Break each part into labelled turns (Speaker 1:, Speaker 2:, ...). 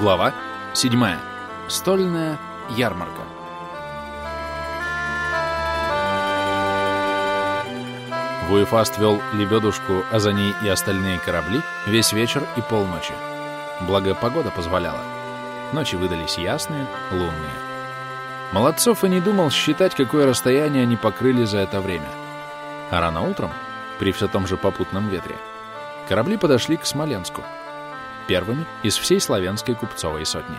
Speaker 1: Глава 7. Стольная ярмарка. Вуефаст вел лебедушку, а за ней и остальные корабли весь вечер и полночи. Благо, погода позволяла. Ночи выдались ясные, лунные. Молодцов и не думал считать, какое расстояние они покрыли за это время. А рано утром, при все том же попутном ветре, корабли подошли к Смоленску, первыми из всей славянской купцовой сотни.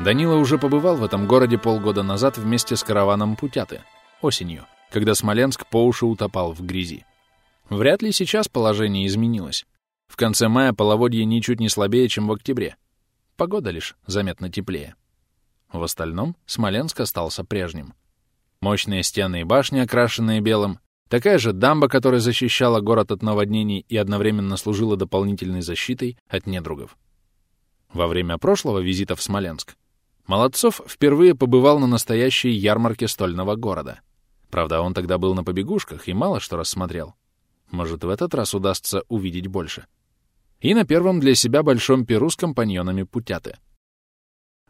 Speaker 1: Данила уже побывал в этом городе полгода назад вместе с караваном Путяты, осенью, когда Смоленск по уши утопал в грязи. Вряд ли сейчас положение изменилось. В конце мая половодье ничуть не слабее, чем в октябре. Погода лишь заметно теплее. В остальном Смоленск остался прежним. Мощные стены и башни, окрашенные белым, такая же дамба, которая защищала город от наводнений и одновременно служила дополнительной защитой от недругов. Во время прошлого визита в Смоленск Молодцов впервые побывал на настоящей ярмарке стольного города. Правда, он тогда был на побегушках и мало что рассмотрел. Может, в этот раз удастся увидеть больше. И на первом для себя большом перу с компаньонами Путяты —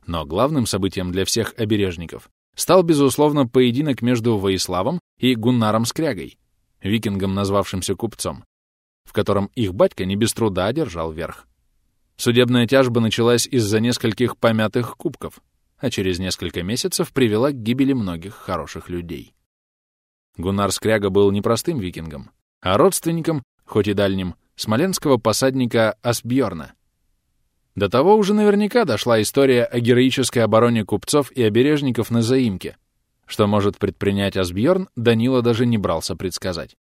Speaker 1: но главным событием для всех обережников стал, безусловно, поединок между Воиславом и Гуннаром Скрягой, викингом, назвавшимся купцом, в котором их батька не без труда одержал верх. Судебная тяжба началась из-за нескольких помятых кубков, а через несколько месяцев привела к гибели многих хороших людей. Гуннар Скряга был не простым викингом, а родственником, хоть и дальним, смоленского посадника Асбьорна — до того уже наверняка дошла история о героической обороне купцов и обережников на заимке. Что может предпринять Асбьорн, Данила даже не брался предсказать.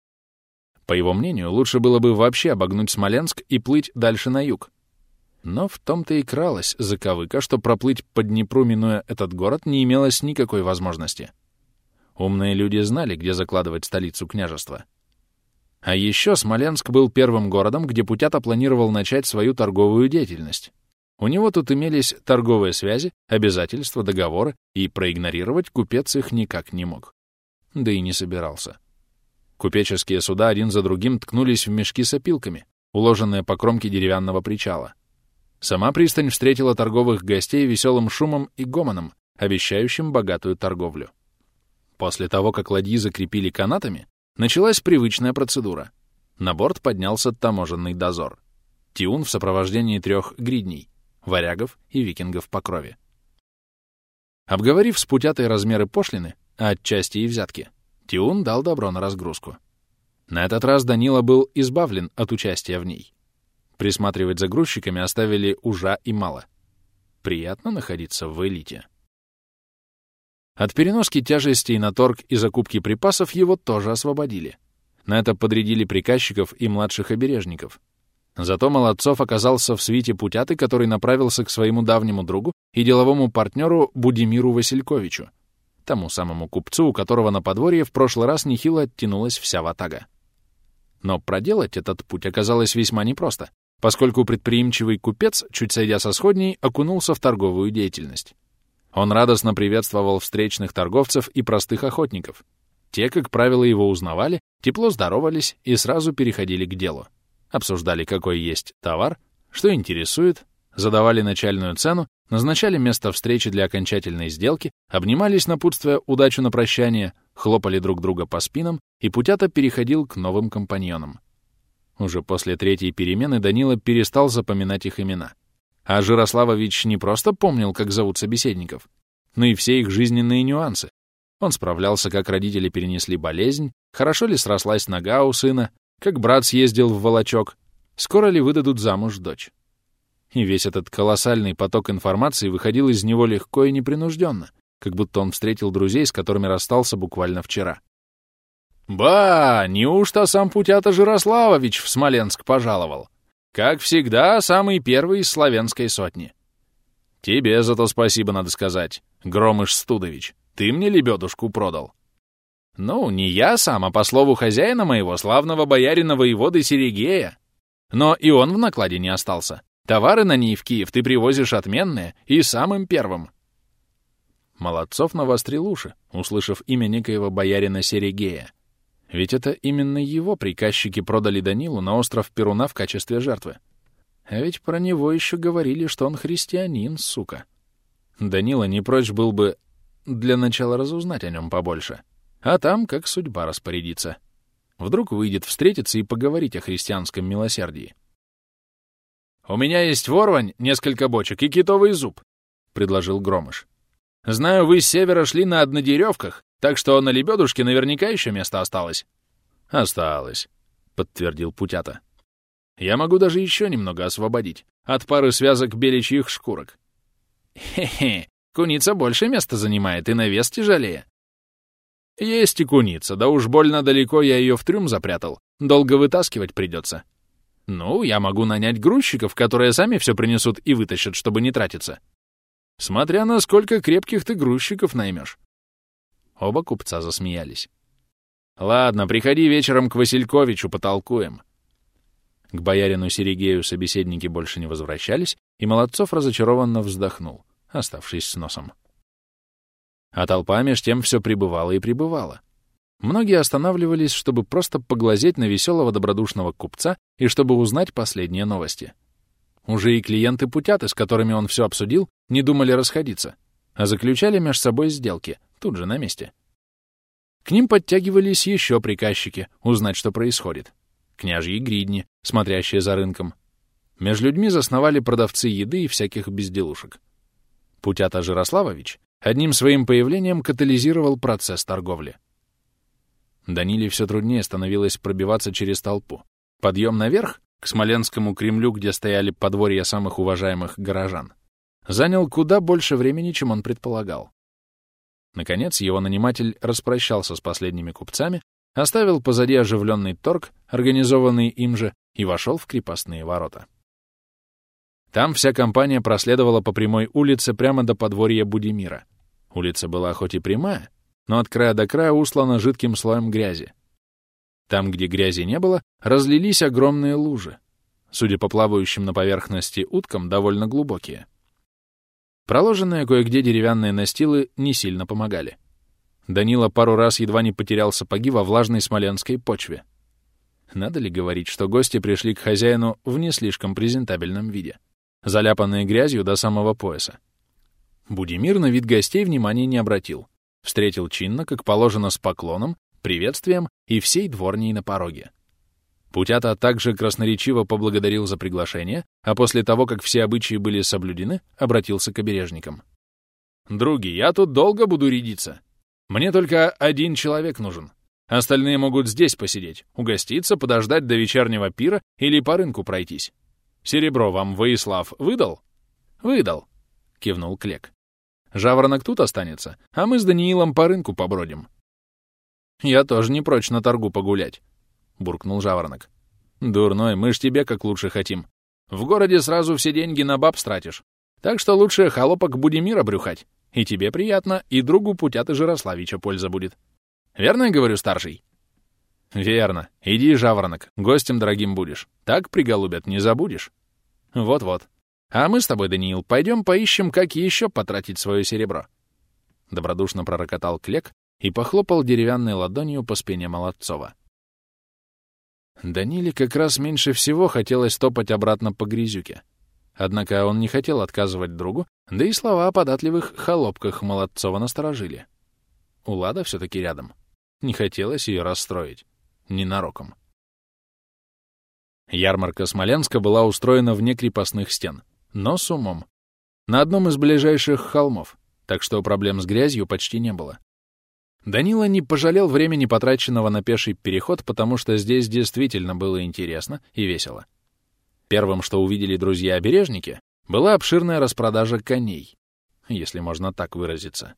Speaker 1: По его мнению, лучше было бы вообще обогнуть Смоленск и плыть дальше на юг. Но в том-то и кралась заковыка, что проплыть по Днепру, минуя этот город, не имелось никакой возможности. Умные люди знали, где закладывать столицу княжества. А еще Смоленск был первым городом, где Путята планировал начать свою торговую деятельность. У него тут имелись торговые связи, обязательства, договоры, и проигнорировать купец их никак не мог. Да и не собирался. Купеческие суда один за другим ткнулись в мешки с опилками, уложенные по кромке деревянного причала. Сама пристань встретила торговых гостей веселым шумом и гомоном, обещающим богатую торговлю. После того, как ладьи закрепили канатами, началась привычная процедура. На борт поднялся таможенный дозор. Тиун в сопровождении трех гридней, варягов и викингов по крови. Обговорив с путятой размеры пошлины, а отчасти и взятки, Тиун дал добро на разгрузку. На этот раз Данила был избавлен от участия в ней. Присматривать за грузчиками оставили ужа и мало. Приятно находиться в элите. От переноски тяжестей на торг и закупки припасов его тоже освободили. На это подрядили приказчиков и младших обережников, Зато Молодцов оказался в свите Путяты, который направился к своему давнему другу и деловому партнеру Будимиру Васильковичу, тому самому купцу, у которого на подворье в прошлый раз нехило оттянулась вся ватага. Но проделать этот путь оказалось весьма непросто, поскольку предприимчивый купец, чуть сойдя со сходней, окунулся в торговую деятельность. Он радостно приветствовал встречных торговцев и простых охотников. Те, как правило, его узнавали, тепло здоровались и сразу переходили к делу обсуждали, какой есть товар, что интересует, задавали начальную цену, назначали место встречи для окончательной сделки, обнимались, напутствуя удачу на прощание, хлопали друг друга по спинам, и Путята переходил к новым компаньонам. Уже после третьей перемены Данила перестал запоминать их имена. А Жирославович не просто помнил, как зовут собеседников, но и все их жизненные нюансы. Он справлялся, как родители перенесли болезнь, хорошо ли срослась нога у сына, как брат съездил в Волочок, скоро ли выдадут замуж дочь. И весь этот колоссальный поток информации выходил из него легко и непринужденно, как будто он встретил друзей, с которыми расстался буквально вчера. «Ба, неужто сам Путята Жирославович в Смоленск пожаловал? Как всегда, самый первый из славянской сотни. Тебе за то спасибо надо сказать, Громыш Студович. Ты мне лебедушку продал. Ну, не я сам, а по слову хозяина моего, славного боярина воеводы Серегея. Но и он в накладе не остался. Товары на ней в Киев ты привозишь отменные и самым первым. Молодцов навострил уши, услышав имя некоего боярина Серегея. Ведь это именно его приказчики продали Данилу на остров Перуна в качестве жертвы. А ведь про него еще говорили, что он христианин, сука. Данила не прочь был бы для начала разузнать о нем побольше. А там как судьба распорядится. Вдруг выйдет встретиться и поговорить о христианском милосердии. «У меня есть ворвань, несколько бочек и китовый зуб», — предложил Громыш. «Знаю, вы с севера шли на однодеревках, так что на лебедушке наверняка еще место осталось». «Осталось», — подтвердил Путята. «Я могу даже еще немного освободить от пары связок беличьих шкурок». «Хе-хе, куница больше места занимает и на вес тяжелее». «Есть и куница, да уж больно далеко я ее в трюм запрятал. Долго вытаскивать придется». «Ну, я могу нанять грузчиков, которые сами все принесут и вытащат, чтобы не тратиться. Смотря на сколько крепких ты грузчиков наймешь». Оба купца засмеялись. «Ладно, приходи вечером к Васильковичу, потолкуем». К боярину Серегею собеседники больше не возвращались, и Молодцов разочарованно вздохнул, оставшись с носом. А толпа меж тем все прибывала и прибывала. Многие останавливались, чтобы просто поглазеть на веселого добродушного купца и чтобы узнать последние новости. Уже и клиенты Путяты, с которыми он все обсудил, не думали расходиться, а заключали меж собой сделки, тут же на месте. К ним подтягивались еще приказчики, узнать, что происходит. Княжьи гридни, смотрящие за рынком. Между людьми засновали продавцы еды и всяких безделушек. Путята Жирославович одним своим появлением катализировал процесс торговли. Даниле все труднее становилось пробиваться через толпу. Подъем наверх, к Смоленскому Кремлю, где стояли подворья самых уважаемых горожан, занял куда больше времени, чем он предполагал. Наконец, его наниматель распрощался с последними купцами, оставил позади оживленный торг, организованный им же, и вошел в крепостные ворота. Там вся компания проследовала по прямой улице прямо до подворья Будимира. Улица была хоть и прямая, но от края до края услана жидким слоем грязи. Там, где грязи не было, разлились огромные лужи, судя по плавающим на поверхности уткам, довольно глубокие. Проложенные кое-где деревянные настилы не сильно помогали. Данила пару раз едва не потерял сапоги во влажной смоленской почве. Надо ли говорить, что гости пришли к хозяину в не слишком презентабельном виде, заляпанные грязью до самого пояса? Будимир на вид гостей внимания не обратил. Встретил чинно, как положено, с поклоном, приветствием и всей дворней на пороге. Путята также красноречиво поблагодарил за приглашение, а после того, как все обычаи были соблюдены, обратился к обережникам. «Други, я тут долго буду рядиться. Мне только один человек нужен. Остальные могут здесь посидеть, угоститься, подождать до вечернего пира или по рынку пройтись. Серебро вам Воислав выдал?» «Выдал», — кивнул Клек. Жаворонок тут останется, а мы с Даниилом по рынку побродим. Я тоже не прочь на торгу погулять, — буркнул Жаворонок. Дурной, мы ж тебе как лучше хотим. В городе сразу все деньги на баб стратишь. Так что лучше холопок Будимира брюхать. И тебе приятно, и другу Путята Жирославича польза будет. Верно я говорю, старший? Верно. Иди, Жаворонок, гостем дорогим будешь. Так приголубят, не забудешь. Вот-вот. А мы с тобой, Даниил, пойдем поищем, как еще потратить свое серебро. Добродушно пророкотал Клек и похлопал деревянной ладонью по спине Молодцова. Даниле как раз меньше всего хотелось топать обратно по грязюке. Однако он не хотел отказывать другу, да и слова о податливых холопках Молодцова насторожили. Улада все-таки рядом. Не хотелось ее расстроить. Ненароком. Ярмарка Смоленска была устроена вне крепостных стен — но с умом. На одном из ближайших холмов, так что проблем с грязью почти не было. Данила не пожалел времени, потраченного на пеший переход, потому что здесь действительно было интересно и весело. Первым, что увидели друзья-обережники, была обширная распродажа коней, если можно так выразиться.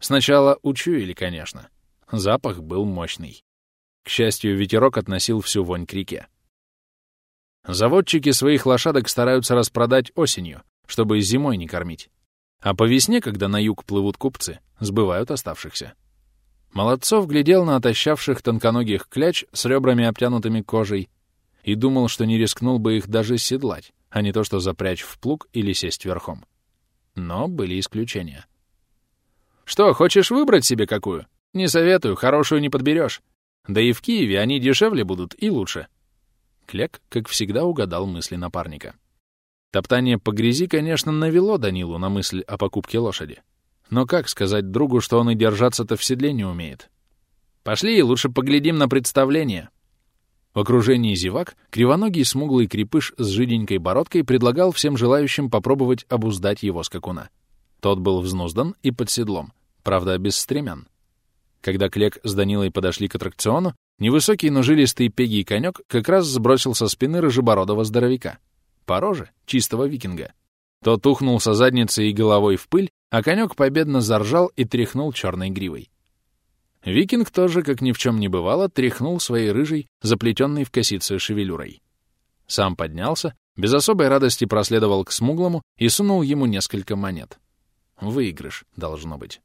Speaker 1: Сначала учуяли, конечно. Запах был мощный. К счастью, ветерок относил всю вонь к реке. Заводчики своих лошадок стараются распродать осенью, чтобы зимой не кормить. А по весне, когда на юг плывут купцы, сбывают оставшихся. Молодцов глядел на отощавших тонконогих кляч с ребрами, обтянутыми кожей, и думал, что не рискнул бы их даже седлать, а не то что запрячь в плуг или сесть верхом. Но были исключения. «Что, хочешь выбрать себе какую? Не советую, хорошую не подберешь. Да и в Киеве они дешевле будут и лучше», Клек, как всегда, угадал мысли напарника. Топтание по грязи, конечно, навело Данилу на мысль о покупке лошади. Но как сказать другу, что он и держаться-то в седле не умеет? Пошли, лучше поглядим на представление. В окружении зевак кривоногий смуглый крепыш с жиденькой бородкой предлагал всем желающим попробовать обуздать его скакуна. Тот был взнуздан и под седлом, правда, без стремян. Когда Клек с Данилой подошли к аттракциону, невысокий, но жилистый пегий конек как раз сбросил со спины рыжебородого здоровяка. По роже чистого викинга. Тот ухнул со задницей и головой в пыль, а конек победно заржал и тряхнул черной гривой. Викинг тоже, как ни в чем не бывало, тряхнул своей рыжей, заплетенной в косице шевелюрой. Сам поднялся, без особой радости проследовал к смуглому и сунул ему несколько монет. Выигрыш, должно быть.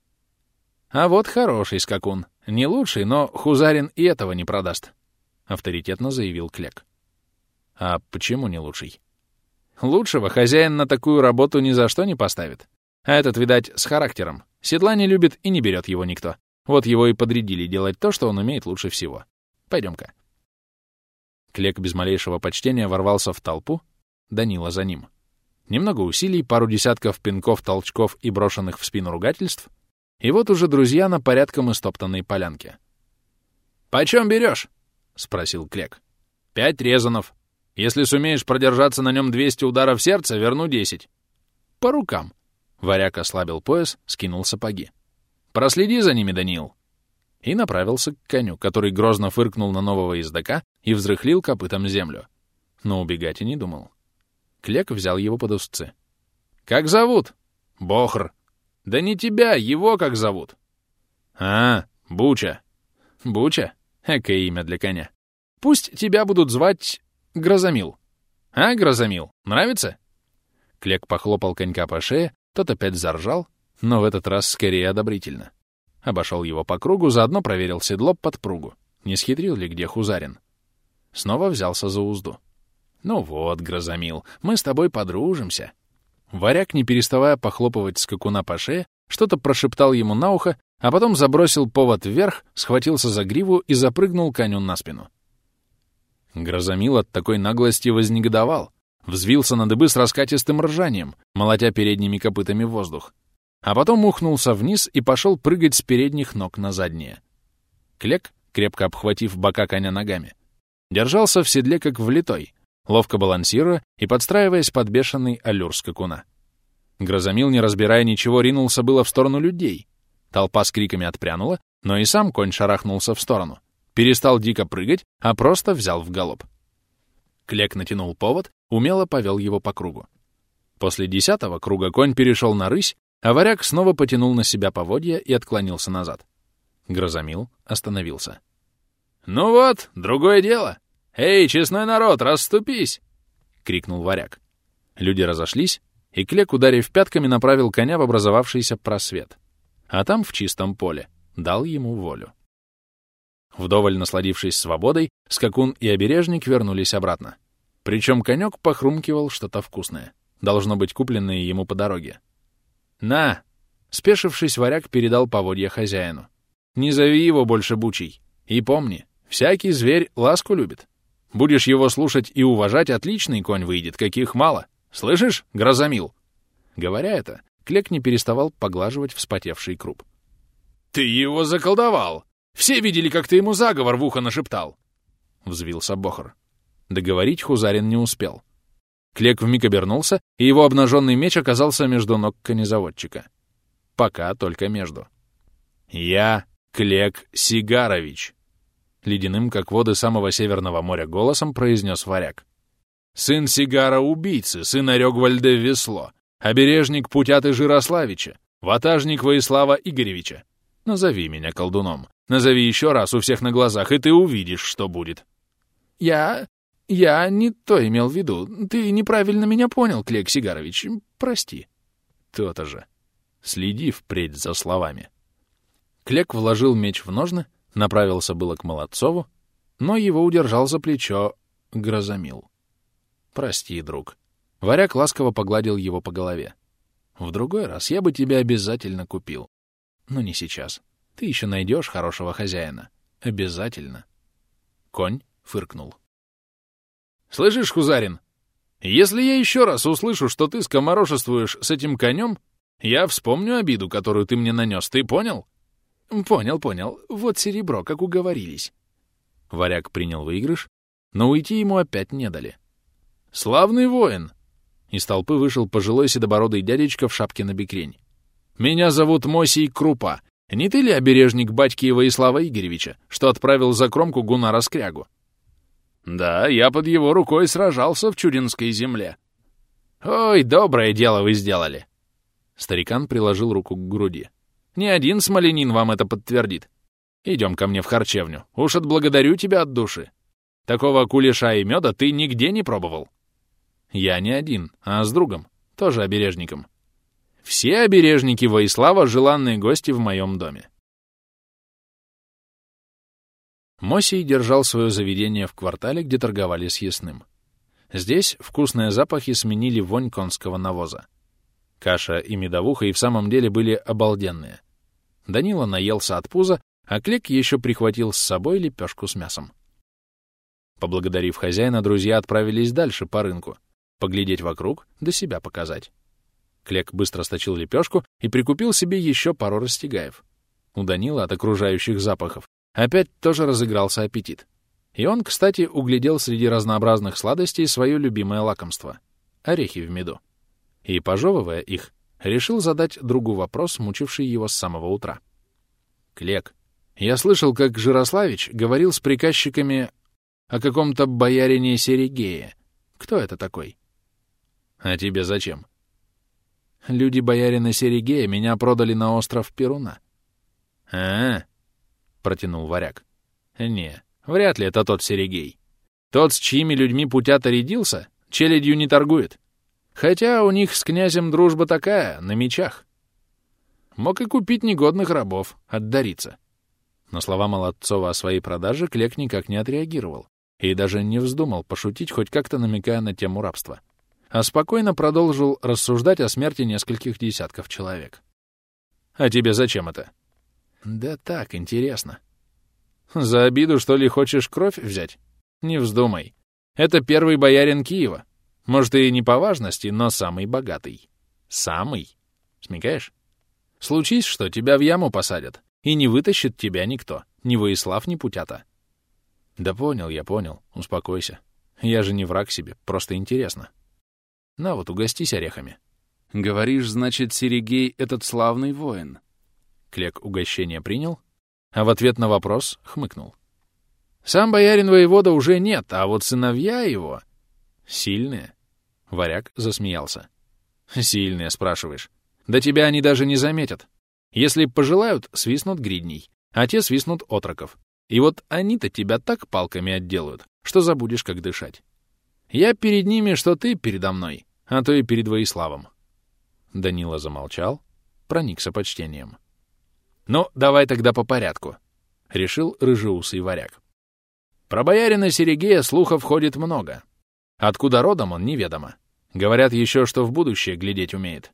Speaker 1: А вот хороший скакун. Не лучший, но Хузарин и этого не продаст, — авторитетно заявил Клек. А почему не лучший? Лучшего хозяин на такую работу ни за что не поставит. А этот, видать, с характером. Седла не любит и не берет его никто. Вот его и подрядили делать то, что он умеет лучше всего. Пойдем-ка. Клек без малейшего почтения ворвался в толпу, Данила за ним. Немного усилий, пару десятков пинков, толчков и брошенных в спину ругательств, и вот уже друзья на порядком истоптанной полянке. «Почем берешь?» — спросил Клек. «Пять резанов. Если сумеешь продержаться на нем 200 ударов сердца, верну 10. По рукам». Варяк ослабил пояс, скинул сапоги. «Проследи за ними, Даниил!» И направился к коню, который грозно фыркнул на нового ездока и взрыхлил копытом землю. Но убегать и не думал. Клек взял его под узцы. «Как зовут?» «Бохр». «Да не тебя, его как зовут?» «А, Буча». «Буча? Экое имя для коня. Пусть тебя будут звать Грозомил». «А, Грозомил, нравится?» Клек похлопал конька по шее, тот опять заржал, но в этот раз скорее одобрительно. Обошел его по кругу, заодно проверил седло под пругу. Не схитрил ли где Хузарин? Снова взялся за узду. «Ну вот, Грозомил, мы с тобой подружимся». Варяг, не переставая похлопывать скакуна по шее, что-то прошептал ему на ухо, а потом забросил повод вверх, схватился за гриву и запрыгнул коню на спину. Грозомил от такой наглости вознегодовал, взвился на дыбы с раскатистым ржанием, молотя передними копытами воздух а потом ухнулся вниз и пошел прыгать с передних ног на задние. Клек, крепко обхватив бока коня ногами, держался в седле как влитой, ловко балансируя и подстраиваясь под бешеный аллюр скакуна. Грозомил, не разбирая ничего, ринулся было в сторону людей. Толпа с криками отпрянула, но и сам конь шарахнулся в сторону. Перестал дико прыгать, а просто взял в галоп. Клек натянул повод, умело повел его по кругу. После десятого круга конь перешел на рысь а варяг снова потянул на себя поводья и отклонился назад. Грозомил остановился. «Ну вот, другое дело! Эй, честной народ, расступись!» — крикнул варяг. Люди разошлись, и Клек, ударив пятками, направил коня в образовавшийся просвет. А там, в чистом поле, дал ему волю. Вдоволь насладившись свободой, скакун и обережник вернулись обратно. Причем конек похрумкивал что-то вкусное, должно быть купленное ему по дороге. «На!» Спешившись, варяг передал поводья хозяину. «Не зови его больше бучей. И помни, всякий зверь ласку любит. Будешь его слушать и уважать, отличный конь выйдет, каких мало. Слышишь, грозомил?» Говоря это, Клек не переставал поглаживать вспотевший круп. «Ты его заколдовал! Все видели, как ты ему заговор в ухо нашептал!» — взвился Бохор. Договорить Хузарин не успел. Клек вмиг обернулся, и его обнаженный меч оказался между ног конезаводчика. Пока только между. «Я Клек Сигарович», — ледяным, как воды самого Северного моря, голосом произнес варяг. «Сын Сигара-убийцы, сын Орёгвальда Весло, обережник Путяты Жирославича, ватажник Воислава Игоревича. Назови меня колдуном. Назови еще раз у всех на глазах, и ты увидишь, что будет». «Я... «Я не то имел в виду. Ты неправильно меня понял, Клек Сигарович. Прости». «То-то же. Следи впредь за словами». Клек вложил меч в ножны, направился было к Молодцову, но его удержал за плечо Грозомил. «Прости, друг». Варяг ласково погладил его по голове. «В другой раз я бы тебя обязательно купил. Но не сейчас. Ты еще найдешь хорошего хозяина. Обязательно». Конь фыркнул. «Слышишь, Хузарин? Если я еще раз услышу, что ты скоморошествуешь с этим конем, я вспомню обиду, которую ты мне нанес, ты понял? Понял, понял. Вот серебро, как уговорились. Варяг принял выигрыш, но уйти ему опять не дали. «Славный воин!» Из толпы вышел пожилой седобородый дядечка в шапке на бекрень. «Меня зовут Мосий Крупа. Не ты ли обережник батьки Иваислава Игоревича, что отправил за кромку Гунара Скрягу?» «Да, я под его рукой сражался в Чудинской земле». «Ой, доброе дело вы сделали!» Старикан приложил руку к груди. «Не один смоленин вам это подтвердит. Идем ко мне в харчевню. Уж отблагодарю тебя от души. Такого кулеша и меда ты нигде не пробовал». Я не один, а с другом, тоже обережником. Все обережники Воислава — желанные гости в моем доме. Мосий держал свое заведение в квартале, где торговали с ясным. Здесь вкусные запахи сменили вонь конского навоза. Каша и медовуха и в самом деле были обалденные. Данила наелся от пуза, а Клик еще прихватил с собой лепешку с мясом. Поблагодарив хозяина, друзья отправились дальше по рынку, поглядеть вокруг, да себя показать. Клек быстро сточил лепешку и прикупил себе еще пару растягаев. У Данила от окружающих запахов опять тоже разыгрался аппетит. И он, кстати, углядел среди разнообразных сладостей свое любимое лакомство — орехи в меду. И, пожевывая их, решил задать другу вопрос, мучивший его с самого утра. «Клек, я слышал, как Жирославич говорил с приказчиками о каком-то боярине Серегее. Кто это такой?» «А тебе зачем?» «Люди боярина Серегея меня продали на остров Перуна». «А-а-а», протянул варяг. «Не, вряд ли это тот Серегей. Тот, с чьими людьми путята рядился, челядью не торгует. Хотя у них с князем дружба такая, на мечах. Мог и купить негодных рабов, отдариться». На слова Молодцова о своей продаже Клек никак не отреагировал и даже не вздумал пошутить, хоть как-то намекая на тему рабства а спокойно продолжил рассуждать о смерти нескольких десятков человек. «А тебе зачем это?» «Да так, интересно». «За обиду, что ли, хочешь кровь взять? Не вздумай. Это первый боярин Киева. Может, и не по важности, но самый богатый. Самый. Смекаешь? Случись, что тебя в яму посадят, и не вытащит тебя никто, ни Воислав, ни Путята». «Да понял я, понял. Успокойся. Я же не враг себе, просто интересно». На вот, угостись орехами. Говоришь, значит, Серегей — этот славный воин. Клек угощение принял, а в ответ на вопрос хмыкнул. Сам боярин воевода уже нет, а вот сыновья его... Сильные? Варяг засмеялся. Сильные, спрашиваешь. Да тебя они даже не заметят. Если пожелают, свистнут гридней, а те свистнут отроков. И вот они-то тебя так палками отделают, что забудешь, как дышать. Я перед ними, что ты передо мной, а то и перед Воиславом. Данила замолчал, проникся почтением. «Ну, давай тогда по порядку», — решил рыжеусый варяг. «Про боярина Серегея слухов ходит много. Откуда родом он, неведомо. Говорят еще, что в будущее глядеть умеет.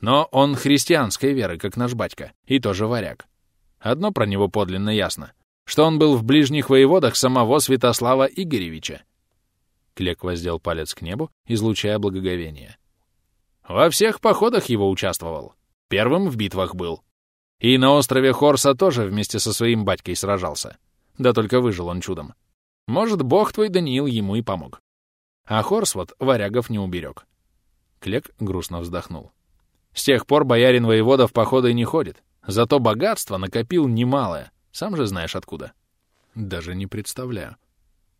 Speaker 1: Но он христианской веры, как наш батька, и тоже варяг. Одно про него подлинно ясно, что он был в ближних воеводах самого Святослава Игоревича, Клек воздел палец к небу, излучая благоговение. «Во всех походах его участвовал. Первым в битвах был. И на острове Хорса тоже вместе со своим батькой сражался. Да только выжил он чудом. Может, бог твой Даниил ему и помог. А Хорс вот варягов не уберег». Клек грустно вздохнул. «С тех пор боярин воевода в походы не ходит. Зато богатство накопил немалое. Сам же знаешь откуда». «Даже не представляю».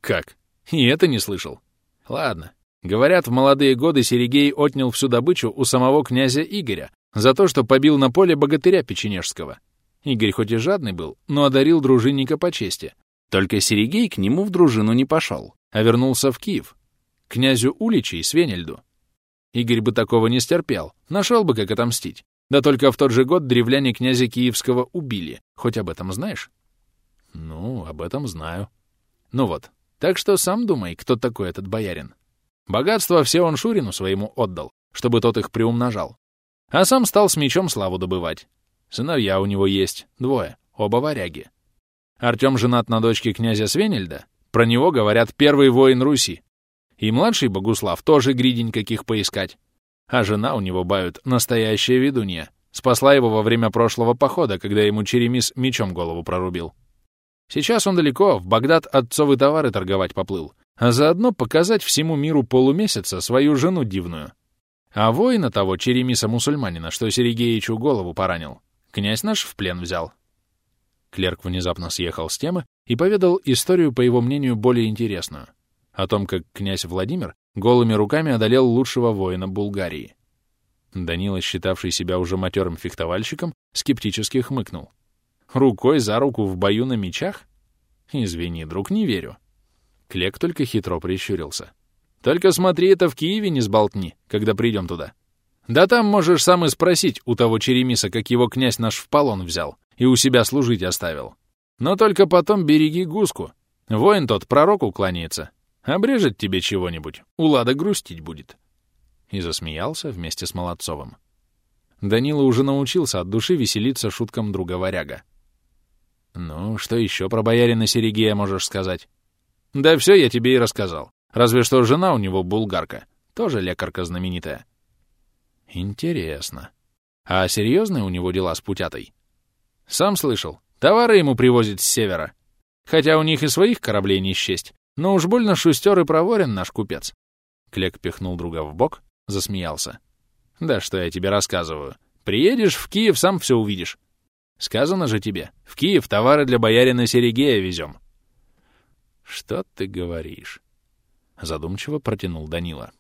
Speaker 1: «Как?» И это не слышал. Ладно. Говорят, в молодые годы Серегей отнял всю добычу у самого князя Игоря за то, что побил на поле богатыря печенежского. Игорь хоть и жадный был, но одарил дружинника по чести. Только Серегей к нему в дружину не пошел, а вернулся в Киев, князю Уличи и Свенельду. Игорь бы такого не стерпел, нашел бы, как отомстить. Да только в тот же год древляне князя Киевского убили. Хоть об этом знаешь? Ну, об этом знаю. Ну вот, так что сам думай, кто такой этот боярин. Богатство все он Шурину своему отдал, чтобы тот их приумножал. А сам стал с мечом славу добывать. Сыновья у него есть, двое, оба варяги. Артем женат на дочке князя Свенельда, про него говорят первый воин Руси. И младший Богуслав тоже гридень каких поискать. А жена у него, бают, настоящая ведунья. Спасла его во время прошлого похода, когда ему Черемис мечом голову прорубил. Сейчас он далеко, в Багдад отцовы товары торговать поплыл, а заодно показать всему миру полумесяца свою жену дивную. А воина того, Черемиса-мусульманина, что Серегеичу голову поранил, князь наш в плен взял. Клерк внезапно съехал с темы и поведал историю, по его мнению, более интересную. О том, как князь Владимир голыми руками одолел лучшего воина Булгарии. Данила, считавший себя уже матерым фехтовальщиком, скептически хмыкнул. Рукой за руку в бою на мечах? Извини, друг, не верю. Клек только хитро прищурился. Только смотри, это в Киеве не сболтни, когда придем туда. Да там можешь сам и спросить у того Черемиса, как его князь наш в полон взял и у себя служить оставил. Но только потом береги гуску. Воин тот пророку кланяется. Обрежет тебе чего-нибудь, улада грустить будет. И засмеялся вместе с Молодцовым. Данила уже научился от души веселиться шуткам друга варяга. «Ну, что еще про боярина Серегея можешь сказать?» «Да все я тебе и рассказал. Разве что жена у него булгарка, тоже лекарка знаменитая». «Интересно. А серьезные у него дела с путятой?» «Сам слышал. Товары ему привозят с севера. Хотя у них и своих кораблей не счесть, но уж больно шустер и проворен наш купец». Клек пихнул друга в бок, засмеялся. «Да что я тебе рассказываю. Приедешь в Киев, сам все увидишь. Сказано же тебе, в Киев товары для боярина Серегея везем. Что ты говоришь? Задумчиво протянул Данила.